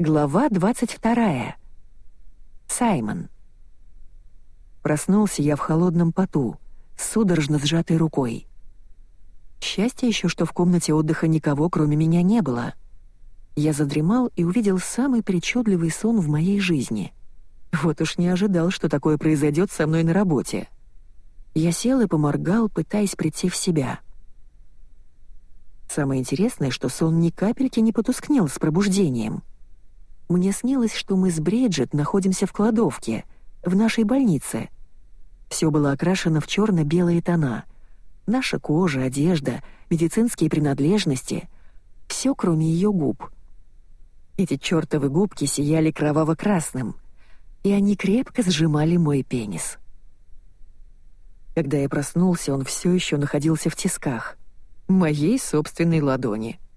Глава 22. Саймон. Проснулся я в холодном поту, судорожно сжатой рукой. Счастье еще, что в комнате отдыха никого, кроме меня, не было. Я задремал и увидел самый причудливый сон в моей жизни. Вот уж не ожидал, что такое произойдет со мной на работе. Я сел и поморгал, пытаясь прийти в себя. Самое интересное, что сон ни капельки не потускнел с пробуждением — мне снилось, что мы с Бриджит находимся в кладовке, в нашей больнице. Все было окрашено в черно-белые тона. Наша кожа, одежда, медицинские принадлежности — все, кроме ее губ. Эти чертовы губки сияли кроваво-красным, и они крепко сжимали мой пенис. Когда я проснулся, он все еще находился в тисках. Моей собственной ладони —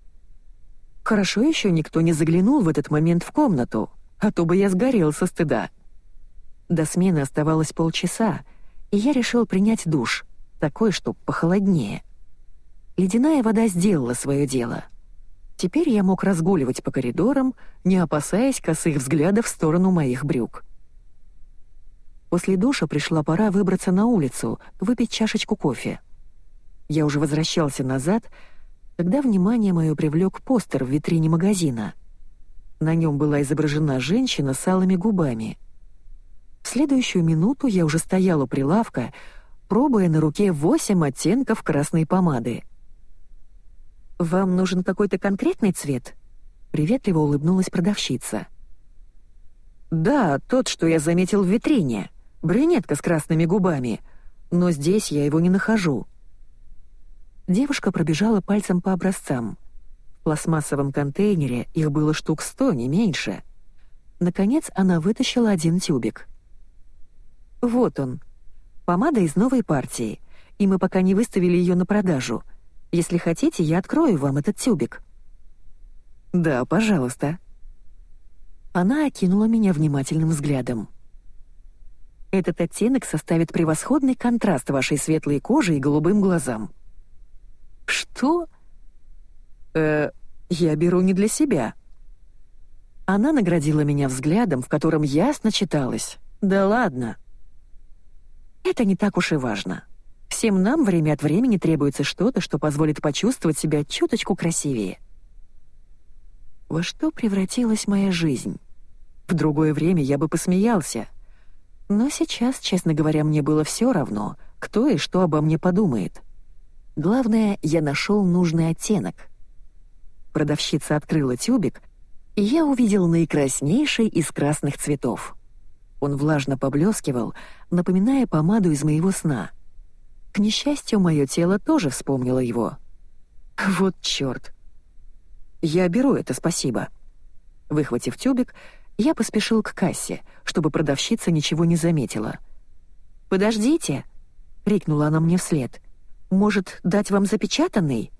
Хорошо еще никто не заглянул в этот момент в комнату, а то бы я сгорел со стыда. До смены оставалось полчаса, и я решил принять душ, такой, чтоб похолоднее. Ледяная вода сделала свое дело. Теперь я мог разгуливать по коридорам, не опасаясь косых взглядов в сторону моих брюк. После душа пришла пора выбраться на улицу, выпить чашечку кофе. Я уже возвращался назад, когда внимание мое привлек постер в витрине магазина. На нем была изображена женщина с алыми губами. В следующую минуту я уже стояла у прилавка, пробуя на руке восемь оттенков красной помады. «Вам нужен какой-то конкретный цвет?» — приветливо улыбнулась продавщица. «Да, тот, что я заметил в витрине. Брюнетка с красными губами. Но здесь я его не нахожу», Девушка пробежала пальцем по образцам. В пластмассовом контейнере их было штук сто, не меньше. Наконец она вытащила один тюбик. «Вот он. Помада из новой партии, и мы пока не выставили ее на продажу. Если хотите, я открою вам этот тюбик». «Да, пожалуйста». Она окинула меня внимательным взглядом. «Этот оттенок составит превосходный контраст вашей светлой коже и голубым глазам. «Что?» «Э, я беру не для себя». Она наградила меня взглядом, в котором ясно читалось. «Да ладно». «Это не так уж и важно. Всем нам время от времени требуется что-то, что позволит почувствовать себя чуточку красивее». Во что превратилась моя жизнь? В другое время я бы посмеялся. Но сейчас, честно говоря, мне было все равно, кто и что обо мне подумает. Главное, я нашел нужный оттенок. Продавщица открыла тюбик, и я увидел наикраснейший из красных цветов. Он влажно поблескивал, напоминая помаду из моего сна. К несчастью, мое тело тоже вспомнило его. Вот чёрт. Я беру это, спасибо. Выхватив тюбик, я поспешил к кассе, чтобы продавщица ничего не заметила. «Подождите!» — крикнула она мне вслед — может, дать вам запечатанный?»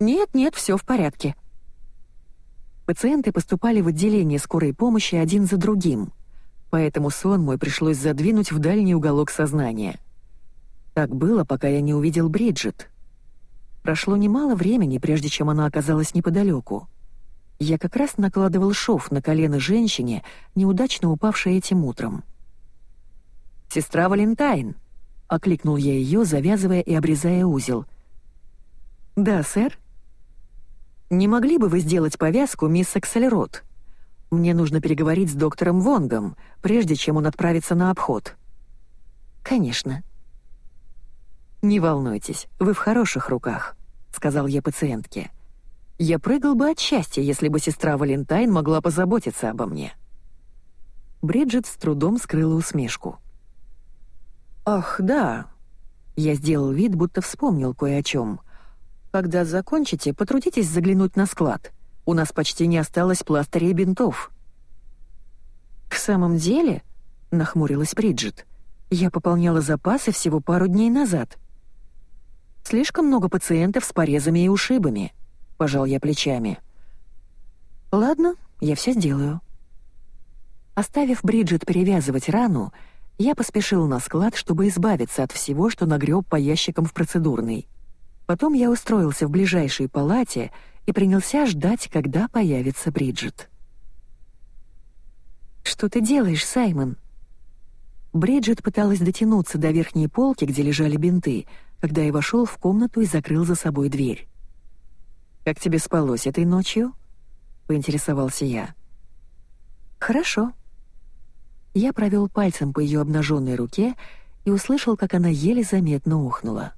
«Нет-нет, все в порядке». Пациенты поступали в отделение скорой помощи один за другим, поэтому сон мой пришлось задвинуть в дальний уголок сознания. Так было, пока я не увидел Бриджит. Прошло немало времени, прежде чем она оказалась неподалеку. Я как раз накладывал шов на колено женщине, неудачно упавшей этим утром. «Сестра Валентайн!» — окликнул я ее, завязывая и обрезая узел. «Да, сэр?» «Не могли бы вы сделать повязку, мисс Акселерот? Мне нужно переговорить с доктором Вонгом, прежде чем он отправится на обход». «Конечно». «Не волнуйтесь, вы в хороших руках», — сказал я пациентке. «Я прыгал бы от счастья, если бы сестра Валентайн могла позаботиться обо мне». Бриджит с трудом скрыла усмешку. «Ах, да». Я сделал вид, будто вспомнил кое о чем. «Когда закончите, потрудитесь заглянуть на склад. У нас почти не осталось пластырей и бинтов». «В самом деле?» — нахмурилась Бриджит. «Я пополняла запасы всего пару дней назад». «Слишком много пациентов с порезами и ушибами», — пожал я плечами. «Ладно, я все сделаю». Оставив Бриджит перевязывать рану, я поспешил на склад, чтобы избавиться от всего, что нагреб по ящикам в процедурной. Потом я устроился в ближайшей палате и принялся ждать, когда появится Бриджит. «Что ты делаешь, Саймон?» Бриджит пыталась дотянуться до верхней полки, где лежали бинты, когда я вошел в комнату и закрыл за собой дверь. «Как тебе спалось этой ночью?» — поинтересовался я. «Хорошо». Я провел пальцем по ее обнаженной руке и услышал, как она еле заметно ухнула.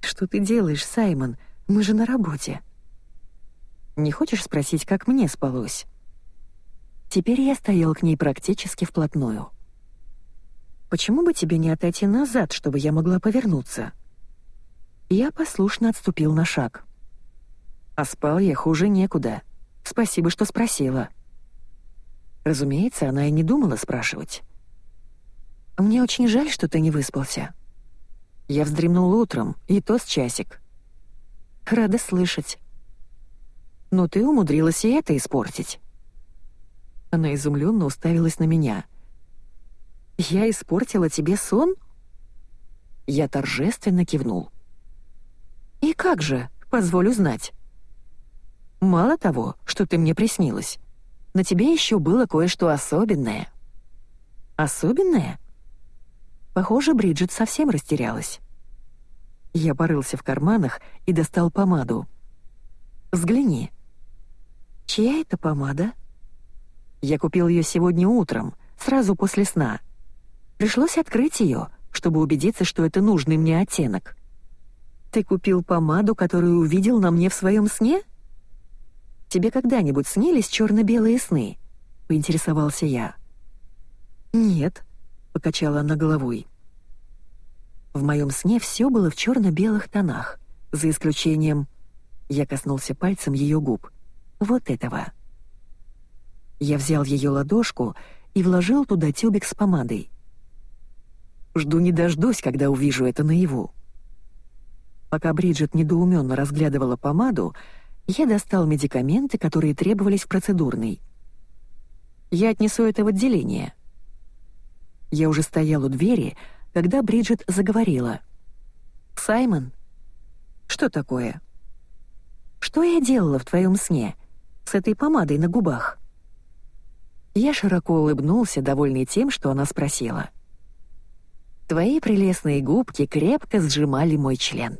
«Что ты делаешь, Саймон? Мы же на работе». «Не хочешь спросить, как мне спалось?» Теперь я стоял к ней практически вплотную. Почему бы тебе не отойти назад, чтобы я могла повернуться?» Я послушно отступил на шаг. А спал я хуже некуда. Спасибо, что спросила. Разумеется, она и не думала спрашивать. «Мне очень жаль, что ты не выспался». Я вздремнул утром, и то с часик. Рада слышать. Но ты умудрилась и это испортить. Она изумленно уставилась на меня. «Я испортила тебе сон?» Я торжественно кивнул. «И как же, позволю знать?» «Мало того, что ты мне приснилась, на тебе еще было кое-что особенное». «Особенное?» Похоже, Бриджит совсем растерялась. Я порылся в карманах и достал помаду. «Взгляни». «Чья это помада?» «Я купил ее сегодня утром, сразу после сна», Пришлось открыть ее, чтобы убедиться, что это нужный мне оттенок. «Ты купил помаду, которую увидел на мне в своем сне?» «Тебе когда-нибудь снились черно-белые сны?» — поинтересовался я. «Нет», — покачала она головой. В моем сне все было в черно-белых тонах, за исключением... Я коснулся пальцем ее губ. Вот этого. Я взял ее ладошку и вложил туда тюбик с помадой. Жду не дождусь, когда увижу это наяву. Пока Бриджит недоуменно разглядывала помаду, я достал медикаменты, которые требовались в процедурной. Я отнесу это в отделение. Я уже стоял у двери, когда Бриджит заговорила. «Саймон?» «Что такое?» «Что я делала в твоем сне? С этой помадой на губах?» Я широко улыбнулся, довольный тем, что она спросила. — Твои прелестные губки крепко сжимали мой член.